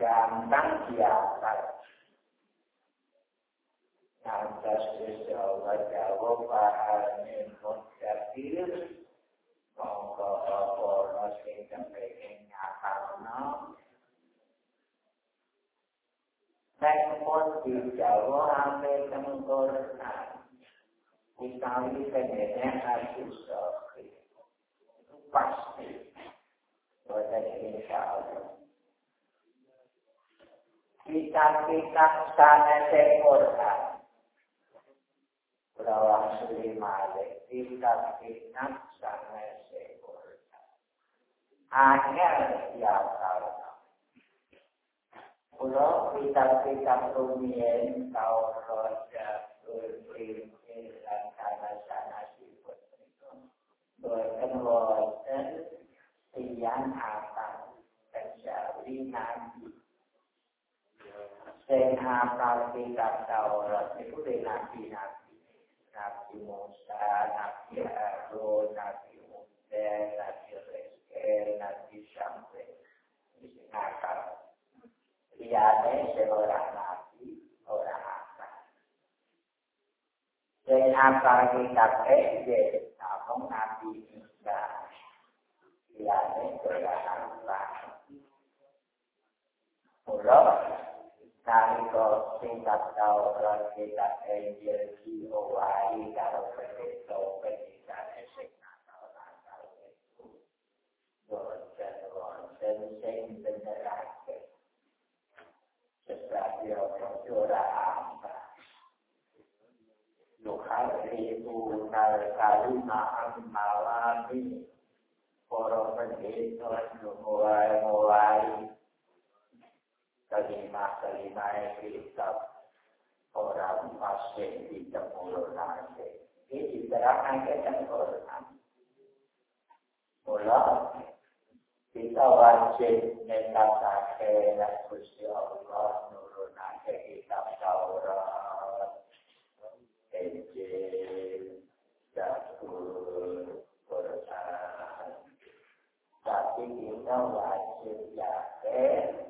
gampang dihafal Lantas Gusti Allah jawab pahalnya mudakir Mongko apa sing kepengin ngapalno Nek pun dijawab sampai tengkorak Utawi pendeknya harus sohi. Itu pasti. Buatan insya Allah. Kitab-kitab sana Quran. Berawang Sri Malik. Kitab-kitab sana Quran. Hanya diapalkan. Pulau kitab-kitab rumien, Taurat, Jabul, dan sana-sana sifat itu. Bukan wonten tiang apa kecuali nabi. Sing hafal kitab Taurat itu dari nabi-nabi. Nabi Musa, Nabi Harun, Nabi Musa, Nabi Rizkel, Nabi Syamri. Ini hafal. Lihatnya seorang nabi, orang hafal. Sing hafal kitab Ejek, namun Nabi Isa. Lihatnya seorang hafal. Mula, nalika sing katawran kita enjel ki owari karo pedeso pendidikan esek natal natal itu boten wonten sing benerake. Sesadio ora apa. Yuharibu nal kalima ang malami Poro pendeta Nuhuai-huai कलीमा कलीमाए के सब और भाष्य भी मूलोनाम से ये इतरा के मूलोनाम बोला पिता वाच्य नेता साखे खुशी और मूलोनाखे की सबका और Tapi kita wajib yakin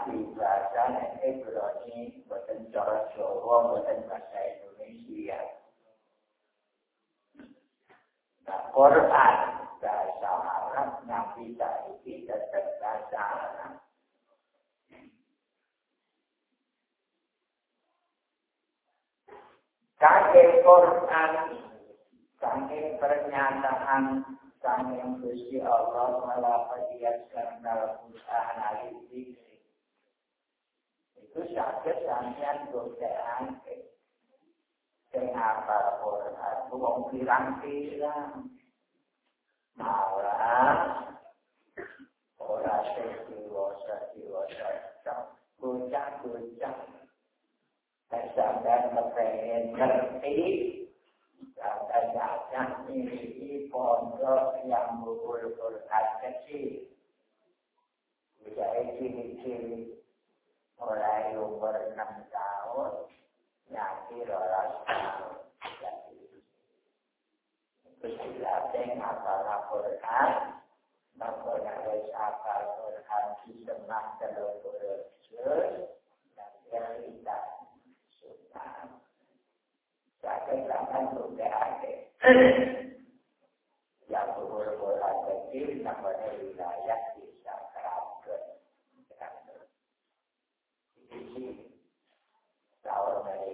ahli bahasa dan Ibrani buatan cara Jawa, bukan bahasa Indonesia. Nah, Quran bahasa Arab, Nabi Saidi tetap bahasa Arab. Kakek Quran, kakek pernyataan Sang yang Gusti Allah malah pediaskan dalam usaha analitik cứ sợ chết làm thì anh được trẻ ăn cái hà bà hồi là cũng ông khi đăng ký đó mà là hồi là sẽ chịu hồ sợ chịu hồ sợ trong cười chắc cười chắc tại sao đang mà phải nhận ý là tại sao chẳng như ý còn đó nhằm mùi hồi hồi hạt cái gì vì vậy khi khi mulai umur enam tahun nanti lolos tahun jadi Kusilateng apal Al-Quran Maka nalai apal Al-Quran di tengah telur Dan cerita Sultan Saya akan juga ada Yang umur-umur kecil namanya wilayah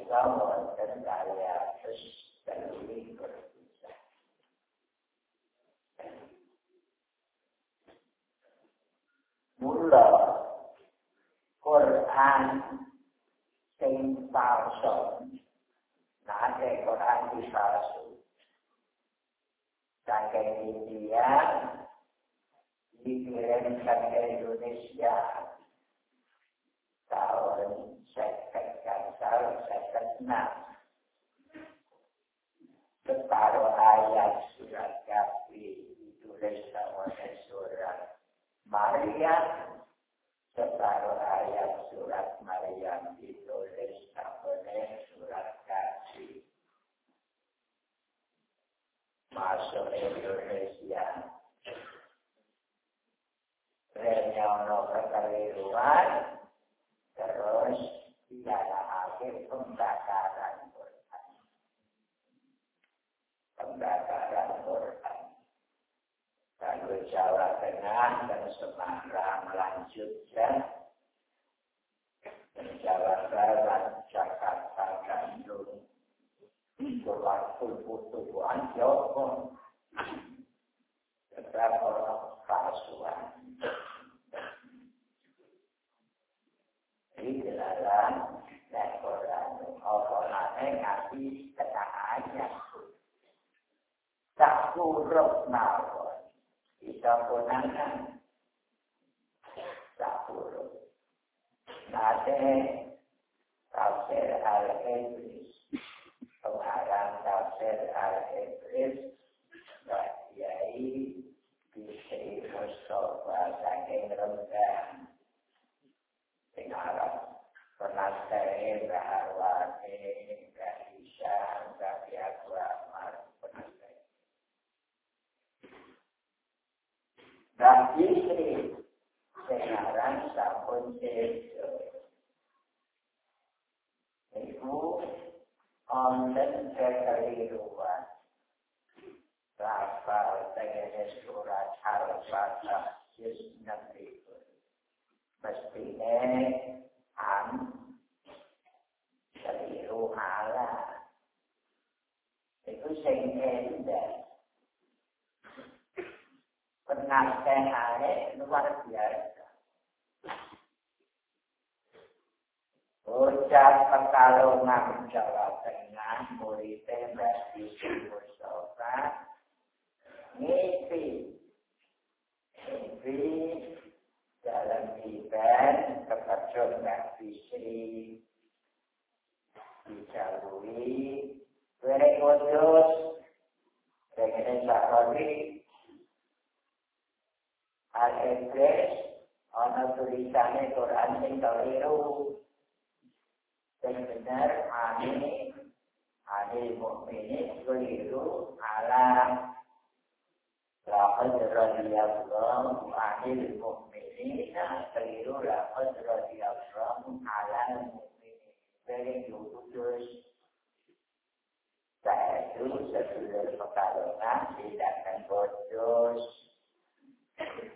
ditawarkan daya terus dan ini berpisah. Mula Quran sing palsu. Nanti Quran dipalsu. Saking India dikirimkan ke Indonesia tahun sekitar enam. Separuh ayat surat kafir ditulis sama surat Maria. Separuh ayat surat Maryam ditulis tabone surat kasih masuk Indonesia. Renyono kekeliruan terus diarahake pembakaran Quran. Pembakaran Quran. Lalu Jawa Tengah dan Semarang lanjutkan Jawa Barat, Jakarta, Bandung, Pulau Tubuhan, Joko, tetap orang palsuan. Jadi dilarang dan sampai ngasih kesahannya. Tak huruf mawon. Kita konangan. Tak huruf. Nate tafsir al-Iblis. Dengan Sahroni, Al-Iblis ana tulisane Quran sing keliru. Sing bener ane ane mukmin keliru alam Laqad radiyallahu anil mu'minina keliru laqad radiyallahu alal mu'minin. Very kudus. Satu sesudah pertarungan tindakan bodoh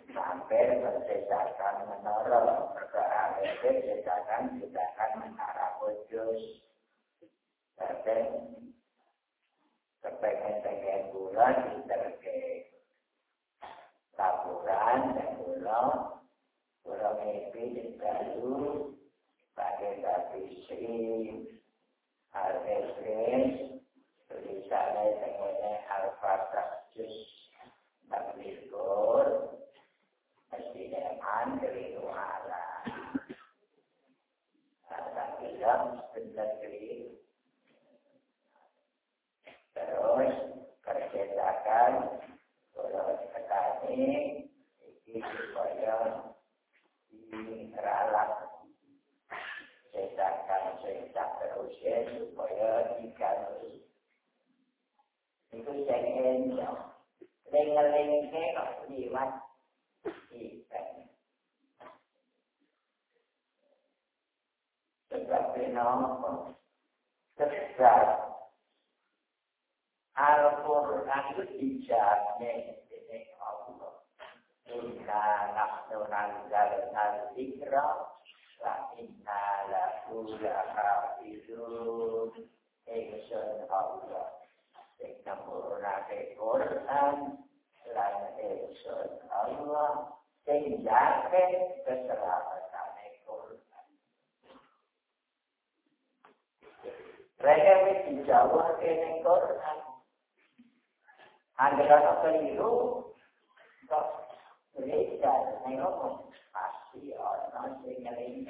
sampai persesakan menara perkara lebih sesakan tindakan menara bodoh sampai kepengen-pengen gula diterke taburan dan gula gula mimpi di baru pakai tapi sering harus tulisannya tengoknya Al-Fatah Mesti dengan dari bilang Terus percetakan Kalau dzikra wa inna lahu lahafizun. Ingsun Allah. Sing nempurnake Quran lan ingsun Allah sing jamin keselamatan Quran. Mereka wis dijawab ning Quran. Anda kata keliru, kok gereja nengok pasti orang yang lain.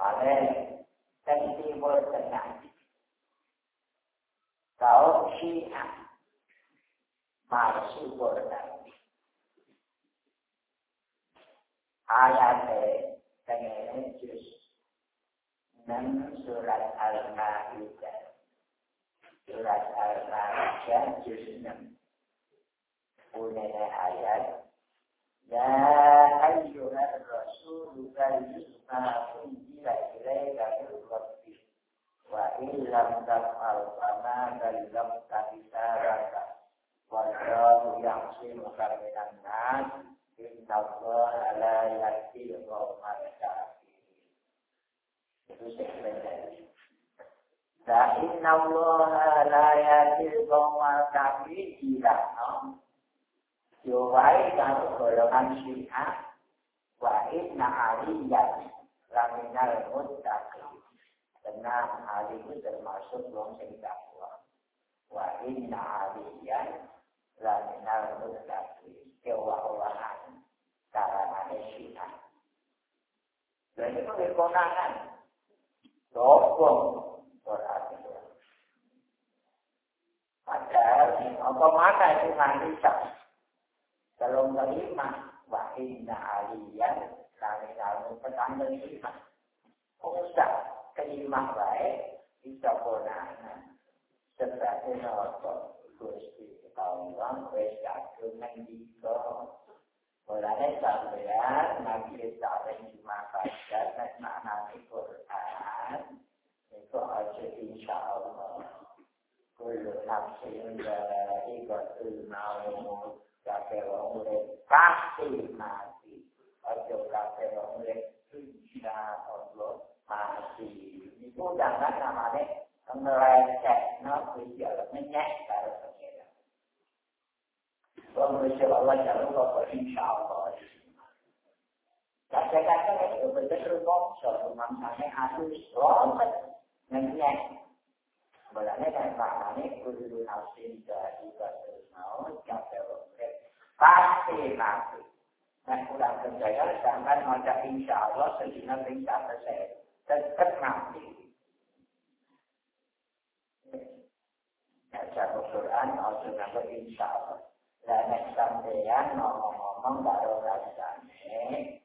Malah dan timur tengah. Kau Syiah masuk Quran. Ayat dengan juz 6 surat Al-Ma'idah. surat Al-Ma'idah juz 6. Bunyinya ayat Ya ayyuhal rasul Kayyusma Kunjila ilaika Mirrabbi Wa illam tafal Fama galam Tafisa raka Wajahu yang sinu Kaminan nas Intallah ala yakti Rahman syafi Itu sebenarnya Fa inna allaha la yatil qawma kafi ilah Yo wae karo golongan syiah wa inna aliyan laminal muttaqin. Tenang Ali itu termasuk wong sing takwa. Wa inna aliyan laminal muttaqin. Kewah-wahan karangan syiah. Dan itu kekonangan. Sopong berarti. Padahal apa mata itu nanti Kalau menerima wahina aliyah kami lalu petang menerima. Usah terima baik bisa konangan. Sebagai nopo Gusti Allah wis kadung ngendika. Mulane sampeyan nabi saling dimakan nek maknane Quran itu aja insya Allah kulo nafsin dha'iqatul maut kabeh wong urip pasti mati. Aja wong urip jangan menyek karo pengira Wong Allah jangan lupa insya Allah. Kadang-kadang itu betul-betul bongso, maksudnya harus oke. Pasti mati. Dan kurang percaya jangan macam insya Allah sedina insya saya tetap mati. Baca Quran, also nama insya Allah. Dan sampeyan ngomong-ngomong baru rasanya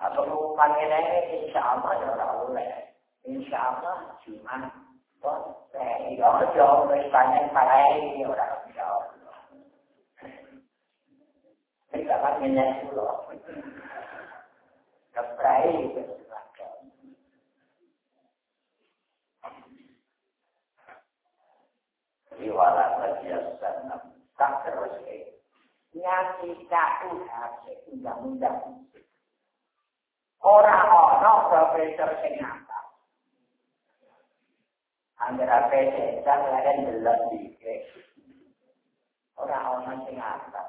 Atau pengumuman ini insya Allah ya boleh. Insya Allah cuma Ojo, wis panen parei ora iso. Sing dapat minyak kula. Keprai wis Iwala perhiasan tak terus eh. Nyati tak udah undang-undang. Orang-orang profesor sing Angger ape dan lain delok dike. Ora ana sing ngapa.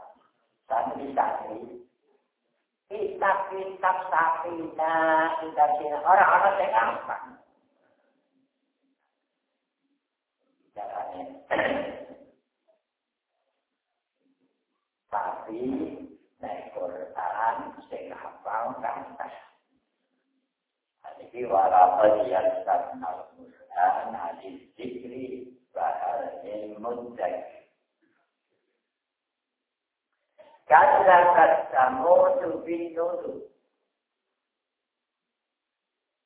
Santri-santri kitab-kitab sapina, kitab sina, ora ana sing ngapa. Tapi, naik Quran, sing hafal kantah. karena di zikri bahalnya mudzakir. Kazzabat Samudu bin Nudu.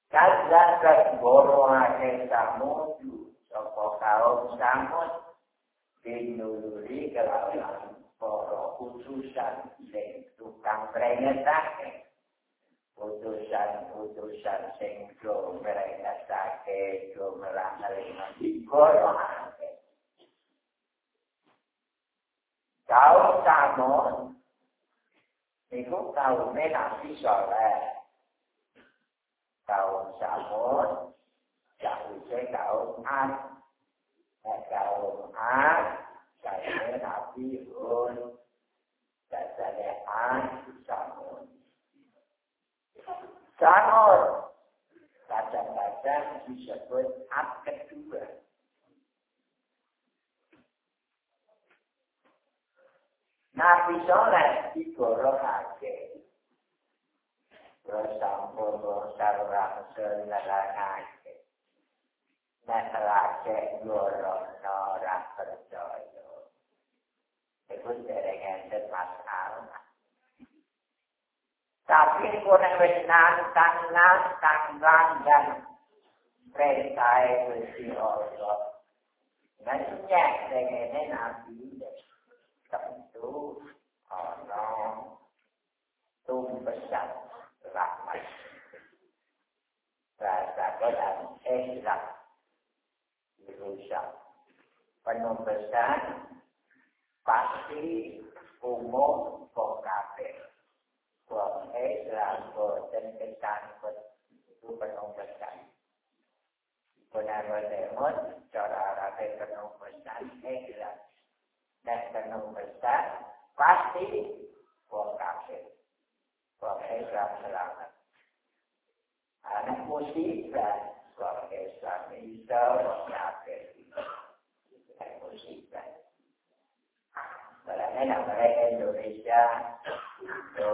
Kazzabat borongake Samudu. Sopo kaum Samud bin Nuduri kelawan para utusan sing tukang prengetake. Utusan-utusan sing do merengetake. Do merangelingati borongake. Kaum samud. Iku kaume nabi soleh. Kaum samud. Jahuse kaum an. Nek kaum an. Jahuse nabi un. Jahuse Sahur. Kadang-kadang disebut ab kedua. Nabi Soleh digorongake. Terus sampun sarang nah, selarangake. Masalahnya gorongno orang percaya. Itu dereng enten masalah. Tapi kurang wis nantang nantang langgan perintah Gusti Allah. Nanti dengan Nabi tentu ana tumpesan rahmat. Rasa kodan ikhlas dirusak. Penumpesan pasti umum kok kabeh. Kok ikhlas kok dan kesangkut itu penumpesan. Benar-benar cara rapi penumpesan ikhlas. dan penuh besar pasti wong kafir. Wong Islam selamat. Anak musibah wong Islam bisa wong kafir. Dan musibah. Karena nak mereka Indonesia itu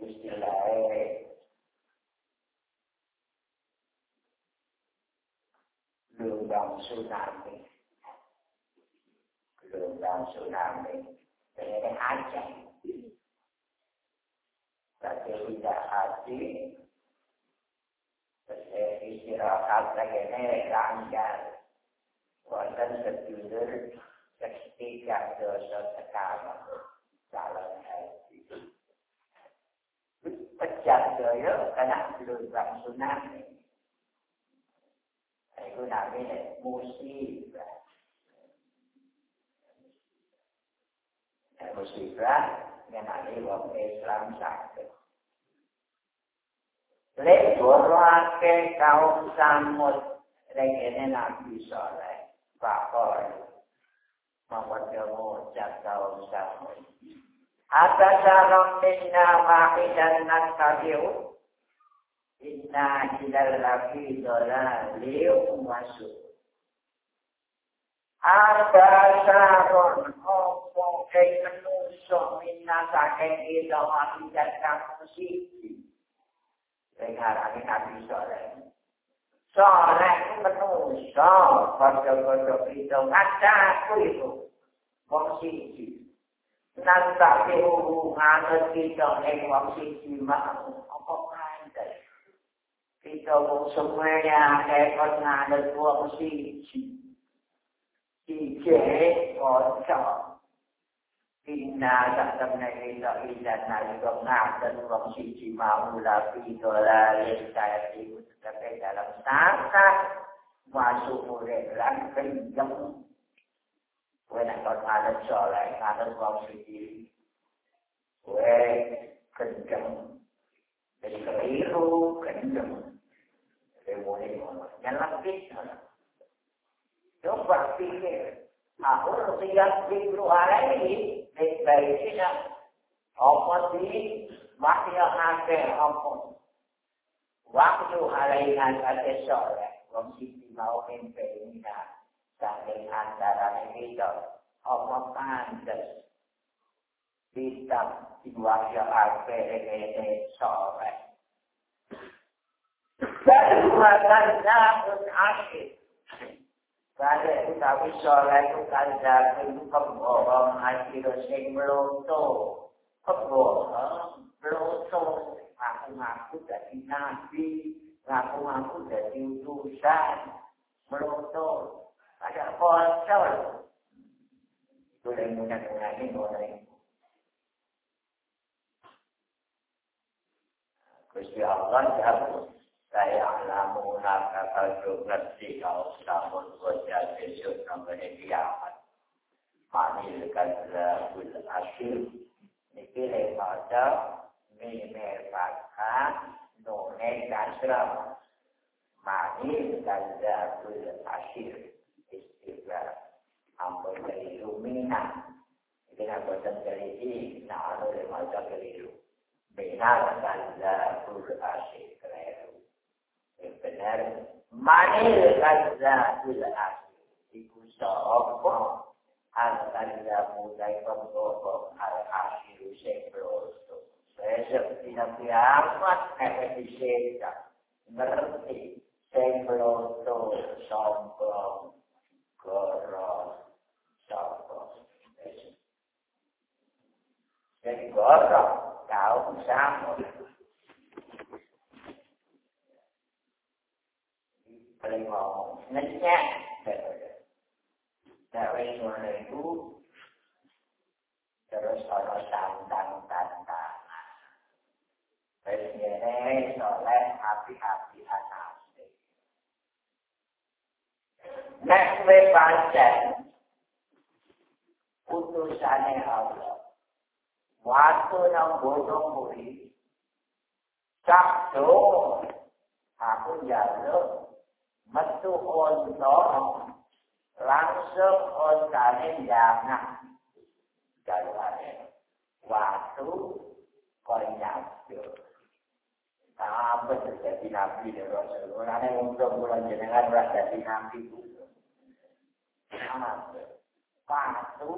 istilahnya gelombang tsunami. Gelombang tsunami. Ini aja. Tapi tidak hati, istirahat lagi ini langgar. Wonten sedulur seketika dosa sekarang haji. Pecah doyo kena gelombang tsunami. Itu namanya musibah. Musibah ngenani wong Islam sakit. Lek borake kaum samud rekene Nabi Saleh. Pakor. Kamu cak kaum samud. Ata sarong minna wahidan nak kabiu. Inna ilal lafi dola liu masuk. Ada sarong opo kei menusuk minna saking ilo wahidan kamu sisi. Dengarane Nabi Soleh. Soleh itu menungso, kode-kode itu ngacaku itu. Wong siji. Kita dengan wong siji mau. Apa kandang? Kita wong semuanya ekor nganut wong siji. Siji kocok. Inna satamna ila ila nalika ngaten wong siji mau lapi dolale saya ibu tetapi dalam sangka masuk mulai lan kenceng. Kue nak kau tanah soleh, tanah kau suci. Kue kenceng. Jadi keliru, kenceng. Remunin ngono. Nyelam kita. Coba pikir. Aku siap ini, alaihi. Baiknya. Apa di yang ada apa. Waktu hari yang ada soleh. Wong sisi mau mimpi antara kita apa pantes kita diwasiake ini sore dan makanya asik Kare utawi soleh itu kandak itu kebohong akhir sing meloto. Kebohong, meloto. Aku ngaku jadi nabi, ngaku ngaku jadi utusan. Meloto. Ada kotor. Itu yang menggunakan orang. Gusti Allah jauh. Saya alamu nakakal ngerti kau selamun wajah besok namanya kiamat. Manilkan lahul asyur. Niki lepada mimeraka nune kasram. Manilkan lahul asyur juga. Anggota itu mina itu anggota dari ini. Nah ada lima dari itu benar kaza asyik keliru. Benar manil kaza asyik iku sapa? Al-kaza mulai pembohong al-asyiru sekrosto besok tidak kiamat efek disetak ngerti? Sekrosto sombong. Goro sombong sing goro kau sama. Paling ngomong ngecek dari mana itu? Terus kalau tantang tantangan terus ini soleh hati-hati Nek we pancen. Utusane Allah. Waktu nang bodong buri sabdo aku jaluk metu onto langsung ontane jangan jalwane waktu konyaku Apa terjadi nabi dan rasul? Orang yang untuk bulan jenengan berada di nabi itu. Waktu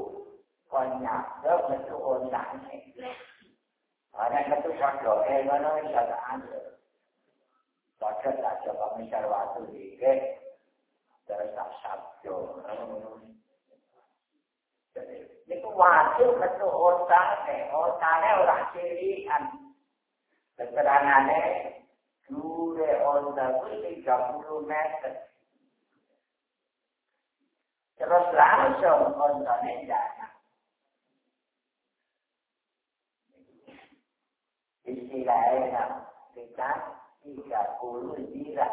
konyaku metu ontane. Orang itu kado, eh mana yang kata anda? Baca tak coba misal waktu dikit, terus tak sabdo. Jadi, itu waktu betul otane, otane orang cirian. Keterangannya, dure onta itu 30 meter. terus langsung kontone jahat. Istilah enak, kita tiga puluh jirat.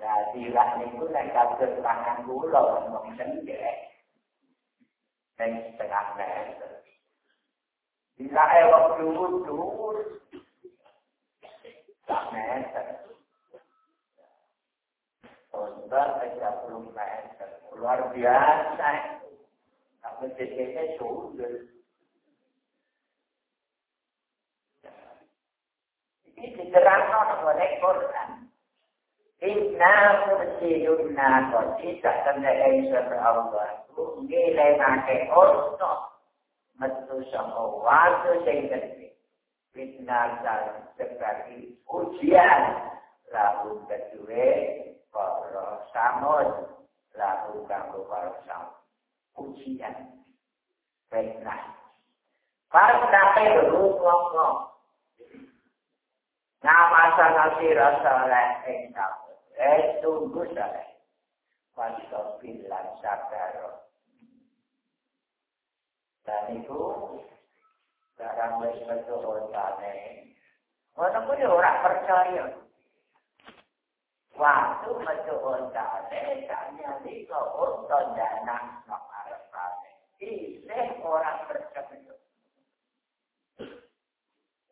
Nah, jirat itu naik kabel tangan pulau, mungkin jelek. Dan setengah meter. Bila ewak dulu-dulu, tak meter. Untuk 30 meter. Luar biasa. Tapi jenisnya sudah. diterangkan oleh Quran. Inna mursilun nakot kita kena Isa Allah. Nilai pakai untuk metu sama waktu yang gede. Fitnah dan sebagai ujian. Lalu kedua, para samud. Lalu kamu para samud. Ujian. Fitnah. Pas sampai berhubung Nama si rasa ing kamu. Eh tunggu saya. Pasal bilang sakaro. Dan itu sekarang wis betul ontane. Ono kuwi ora percaya. waktu mencuhun kate, kanya diko untuk dana makarat kate. Isih orang berkebun.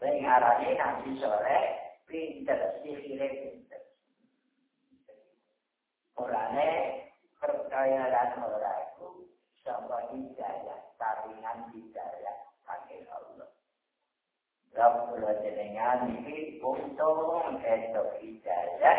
Pengarani nanti sore, pinter, sihirnya pinter. Orangnya percayalah orangku, sama hidayah, taringan hidayah, pakai Allah. Rabbul jenengan ini untuk esok hidayah,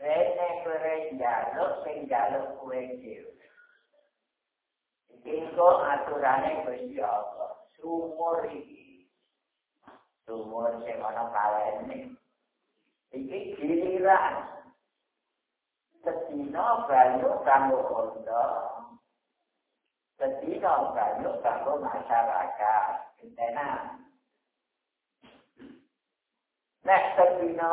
Rene kere jaluk, sing jaluk kue jiru. Iku aturannya Gusti Allah. Sumur iki. Sumur sing ana kalene. Iki giliran. Sedina banyu kanggo kondo. Sedina banyu kanggo masyarakat. Kentenan. Nek sedina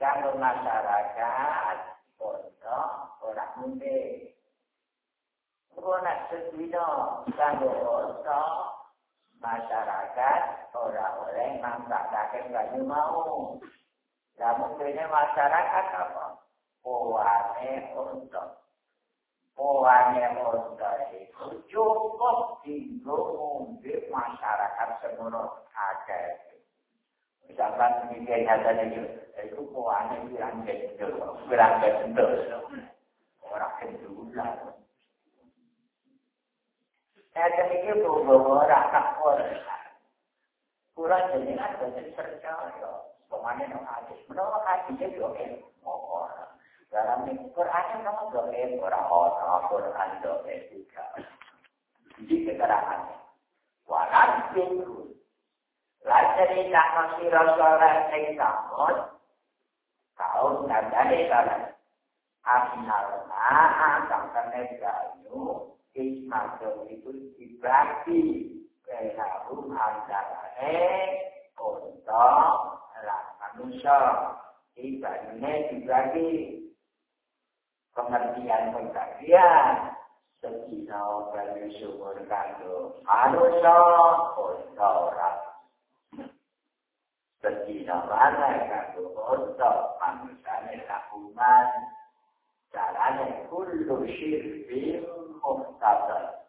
kanggo masyarakat pondok ora mungkin. Kulo nek sedina kanggo pondok masyarakat ora oleh manfaatake banyu mau. Lah mungkin masyarakat apa? Owane untuk Owane untuk itu cukup tinggal mungkin masyarakat semono akeh. Misalkan nyatanya itu, itu kok ada pirang gendel, pirang. Orang gendulan. Saya kira itu bahwa rakyat orang. Kurang jenengan bosan percaya. Pemanen yang hadis. Menolak hadisnya juga orang. Dalam Quran yang kamu doain orang-orang, Quran doain juga. Jadi keterangannya. Walau itu, Lajar ini tak masih rasulullah yang takut, kau nadari kalah. Asnal ma'a sampai gayu, ismatul itu dibagi keharum antara eh untuk manusia. Ibadahnya dibagi pengertian pembagian sekina bagi sumur kandung manusia untuk orang Sedina mana kanggo untuk manusia lakukan caranya kullu syirfin muhtadar.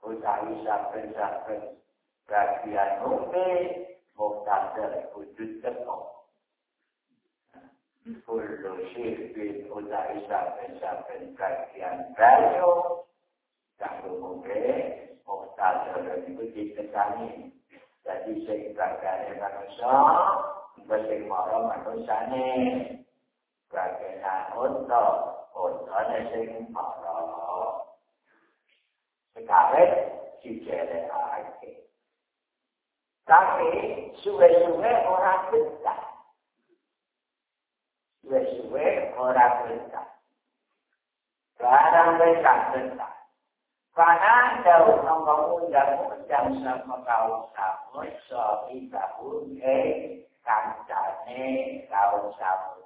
Utawi saben-saben bagian mungkin muhtadar wujud teko. Kullu syirfin utawi saben-saben bagian bayo kanggo mungkin muhtadar itu dikesani. Jadi sing bagane manusia, sing mara manusane. Bagane unta, untane sing mara. Sekarang dijere aja. Tapi suwe-suwe orang betah. Suwe-suwe orang betah. Barang betah betah. Karena jauh mengundang-undang sama kaum samu, sohi tahun eh, kancane kaum samu.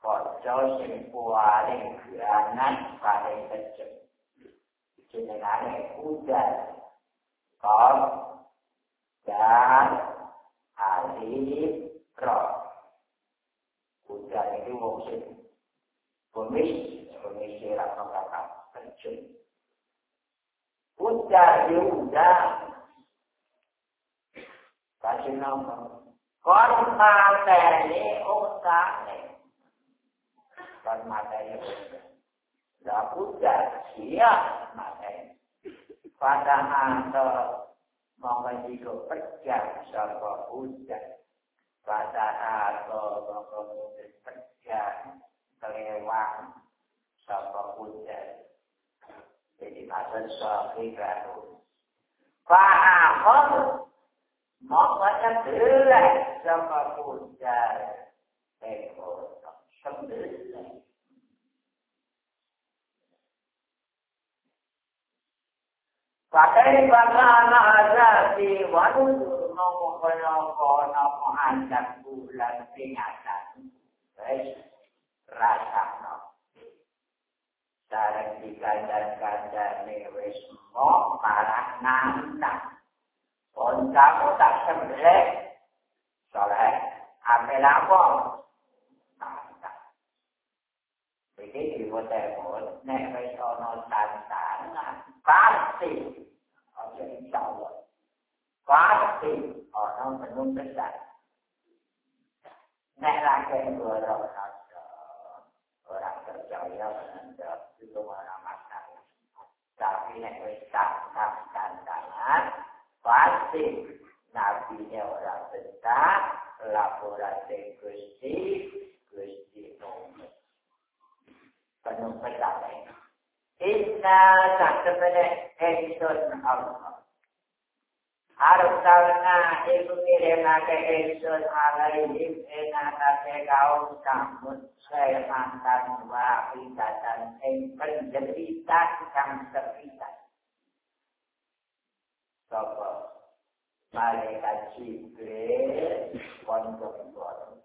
Kojo sing paling geranan paling kecil. Jenengane hujan. Kom dan alif roh. Hujan itu wong sing pemis, pemis rasa kata kecil. Punca diundang. Kasih nama Kon materi utane. Oh, Kon materi utane. Oh, ya Punca, siap materi. Pada antar mongko jiko percaya sapa hujjah. Pada antar mongko percaya kelewang sapa hujjah. Jadi maksud sahabat baru. Faham. Maknanya belas sama pujar. Ekor. Sembilan. Pakai bangana azati waduh nopo nopo nopo anjak bulan peringatan. Baik, rasa Darang dikandar-kandar newes mok parang nantang. Poncamu tak sembelek. Soleh, amel awal. Nantang. Jadi ibu temut, newes ono tantangan. Pasti. Oke, insya Allah. Pasti ono menu besar. Nek rakyat gue orang kerja percaya. Itu mana masalah tapi nek wis tantangan pasti nabi orang besar laporan Gusti Gusti Muhammad penuh percaya. Inna tak Edison Allah. Harus karena ibu kirim ke Edison alaihim ena kate kaum sambut saya mantan wa dan yang penjeritan yang terpitan. Sopo malaikat Jibril pondok-pondok.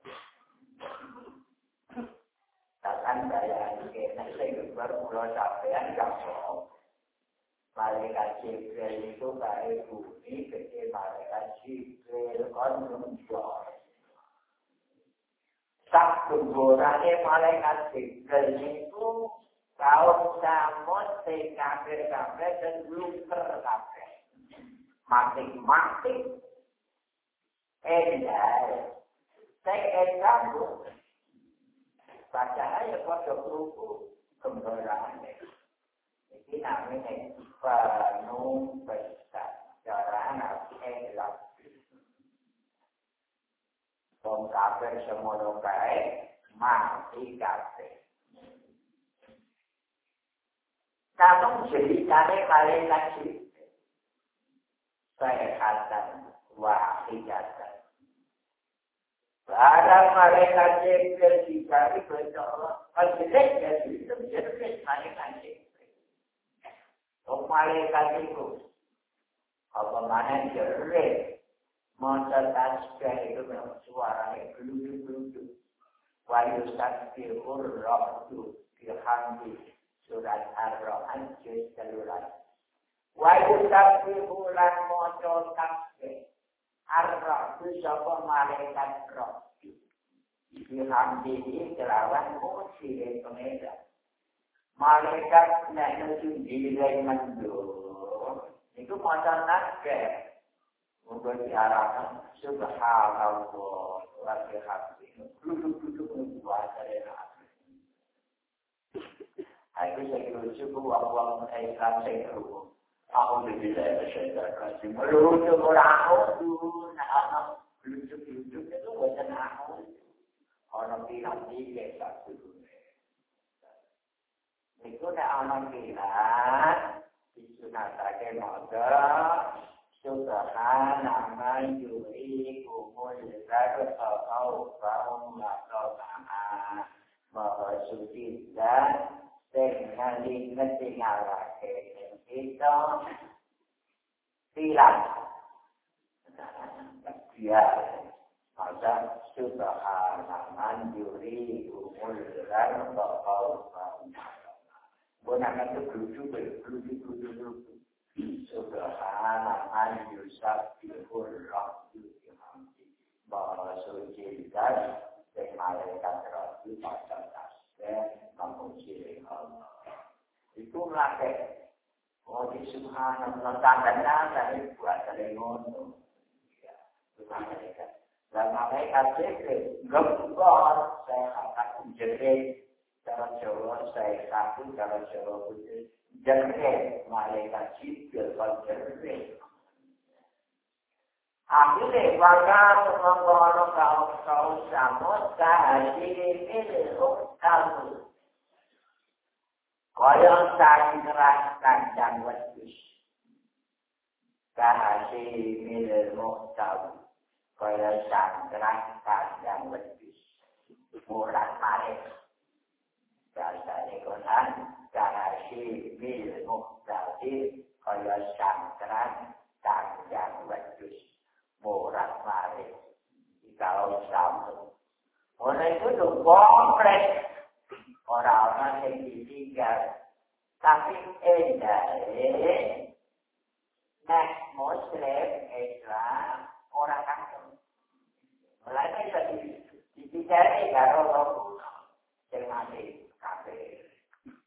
Takkan daya ini nanti bermula sampean kapok. Malaikat Jibril itu baik bumi, gede malaikat Jibril konjungsi. Sak kuburannya malaikat Jibril itu kaum samud, si kafir-kafir dan luker kafir. Mati-mati. Endah. Saya endah bacaan ya pada keruku kembaraan ini namanya penuh besar cara nabi elak Wong kafir semono baik mati kafir. Namun ceritanya kalian lagi saya katakan wahidatan Barang malaikat Jibril dicari baca Allah. Al-Jelek ya itu jelek malaikat Jibril. Oh malaikat itu. Apa mana jelek. Monster tasbih itu memang suaranya geluduk-geluduk. Wa Urroh itu bihamdi surat Arroh Anjir juz Wahyu Wa yusabbi ulan moco tasbih. Arroh itu sopa malaikat rahdu. Bihamdi kelawan musi pengedah. Malaikat nak nusun diri mandul. Itu masa tasbih memberi diarahkan subhanallah. Lagi hati. Duduk-duduk membuat dari hati. Aku saya cukup awal menaikan saya dulu aku lebih dari saya kasih. Meluncur orang dulu nah luncur-luncur itu bukan aku. Orang bilang dia satu itu nak anak bilang disunatake mau chúng ta khá làm mai dù ý của ngôi lệ trái có thờ câu và ông là cầu tạm à mở ở sự tin giá tên là liên ngân tên nào là kể đến thế đó khi làm đặc biệt mà ra chúng ta khá làm ăn dù ý của ngôi lệ trái có thờ câu và ông là cầu tạm bữa nay nó cứ cứu chú bình cứu chú cứu chú cứu Subhanaman yusab bihur rahdu bihamdi. Bahwa suci dan malaikat rahdu pada tasbih memuji Allah. Itu melakukan Oh, di subhanallah, tandanya dari buat dari ngono. Ya, bukan mereka. Dan mereka cekre, gembor, saya akan jerit, cara Jawa, saya satu, cara Jawa putih. Jerit, mereka cipil, kalau jerit. Akhirnya, maka mengkono kaum-kaum samud, kahadiri milik kamu. Kaya sangras kandang wedus. Kahasi milil muhtaw. Kaya sangras kandang wedus. Murah marik. Bahasa Quran. Kahasi milil muhtaw. Kaya sangras kandang wedus. Murah marik. Kalau sambung. Oleh itu tuh kompleks. orang-orang yang ditinggal. Tapi endah Nek Muslim, Islam, orang kafir. Mulai bisa karo orang kuno. Yang mati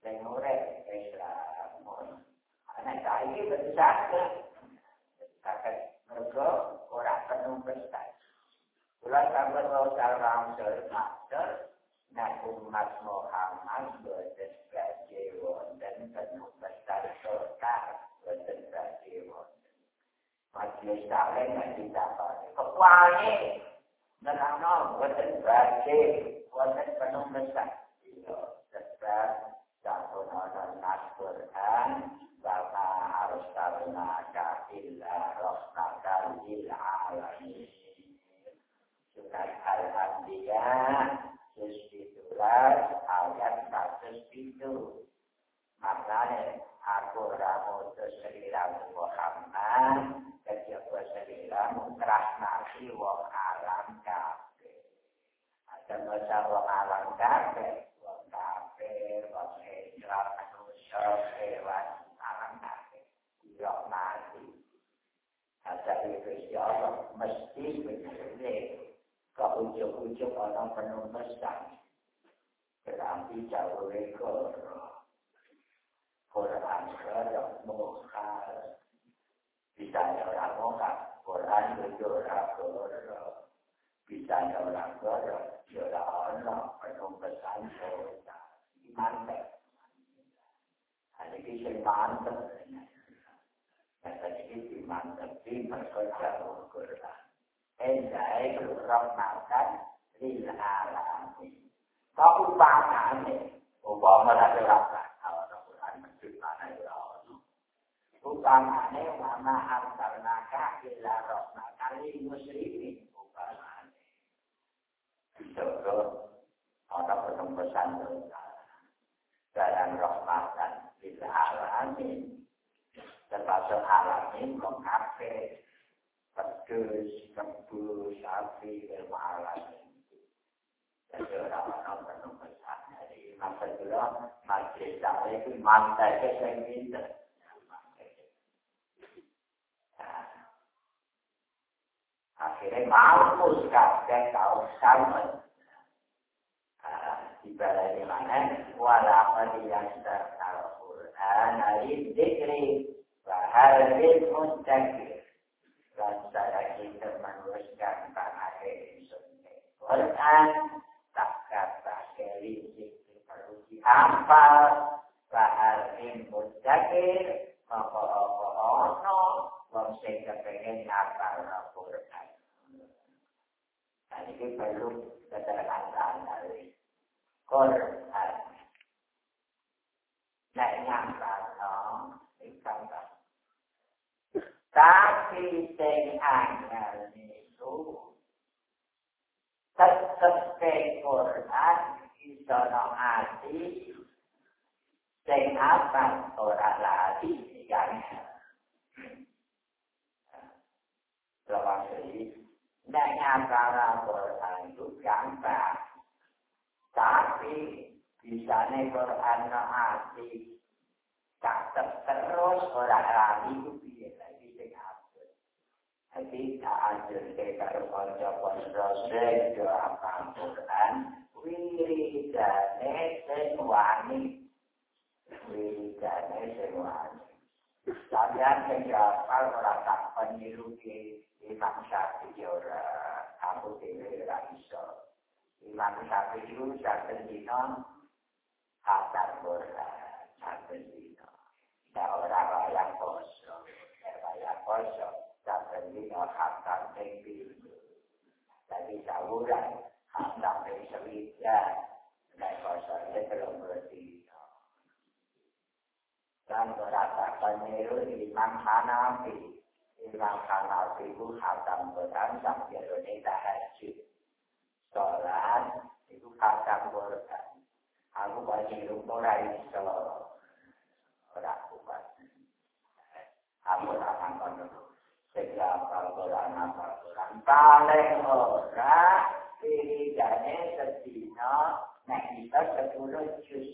kafir. sing urip Islam. Ana saiki besar. Kakek mergo ora penuh besar. Kula sampun mau salam master nek umat Muhammad boten gaji wonten penuh besar kota boten gaji wonten. Majelis taklim yang didapat. Kekuali nerangno boten gaji wonten penuh besar. Sebab satu nonton nas Quran Bapak harus karena illa rahmatan lil alamin. Surat Al-Anbiya Juz 17 ayat 107. Maknanya aku ramu seliram Muhammad kejaba seliram rahmati wong alam kabeh. Ada masa wong alam kabeh, wong Islam, ujung-ujung orang penuh mesra. Berarti jauh rekor. Quran kerap mukhal. Bisa orang mukhal. Quran itu orang kerap. Bisa orang kerap. Jura orang penuh pesan dosa. Mantap. Ini kisah mantap. Yang tadi mantap. Ini perkerja Quran. Endai rahmatan lil alamin. Kau upamane, upama ada rasa kalau Quran menciptakan ya Allah. Upamane mama arsalnaka illa rahmatan lil muslimin upamane. Contoh, ada pesan dosa dalam rahmatan alami termasuk alami mengkafe pedus kebu sapi ilmu alami jadi orang-orang penuh besar dari masa dulu masjid saya itu mantai ke saya minta nah, akhirnya mampus kakek kau salmon nah, ibaratnya mana? Wala qad yang al dikri, bahar bil muntakir. dan saya kita meneruskan tanah Indonesia. Quran tak kata kali itu perlu dihafal bahar input jakir apa-apa ono wong sing kepengen hafal Quran. Dan ini perlu keterangan dari Quran. Tapi sing anyar niku tetep ke Quran iso no ati sing apa ora lagi yang Lawan ini, nek nyantara Quran itu gampang. Tapi bisa nih Quran no ati tak terus ora lagi itu Ketika ajun kekar koncokan rosek doakan Quran, wiridane sing. Wiridane sing wani. Sampeyan sing hafal tak peniru ki Imam Syafi'i ora aku dhewe ora iso. Imam Syafi'i iku saben dina hatam Quran, saben dina. Ora wayang poso, lima hatam tinggi. Jadi sahuran, hatam yang selisya, naik kosornya belum berarti. Dan berata peniru Imam Hanafi. Imam Hanafi itu hatam Quran sampai Indonesia haji. Sholat itu hatam Quran. Aku bagi rumah iso. orang saleh ora piringane sedina nah kita sepuluh jus.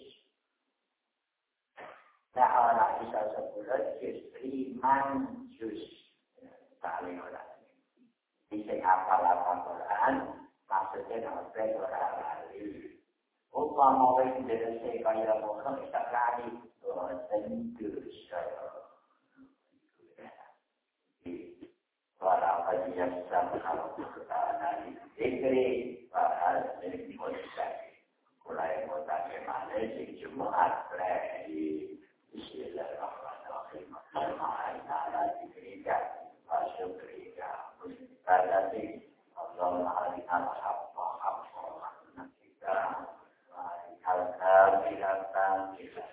Nah orang kita sepuluh jus liman jus. Saleh ora. Bisa hafal-hafal Quran, maksudnya ngobrol ora lali. Upama wis dhewe kaya ngono kita kali boten dosa. para haji yang sama dari negeri para milik motivasi mulai kota ke mana di Jumat lagi Bismillahirrahmanirrahim Al-Ma'ai ta'ala diberikan Masuk kerja Mustadati Allah hari al-habba habba Kita Hari al-habba Bila-bila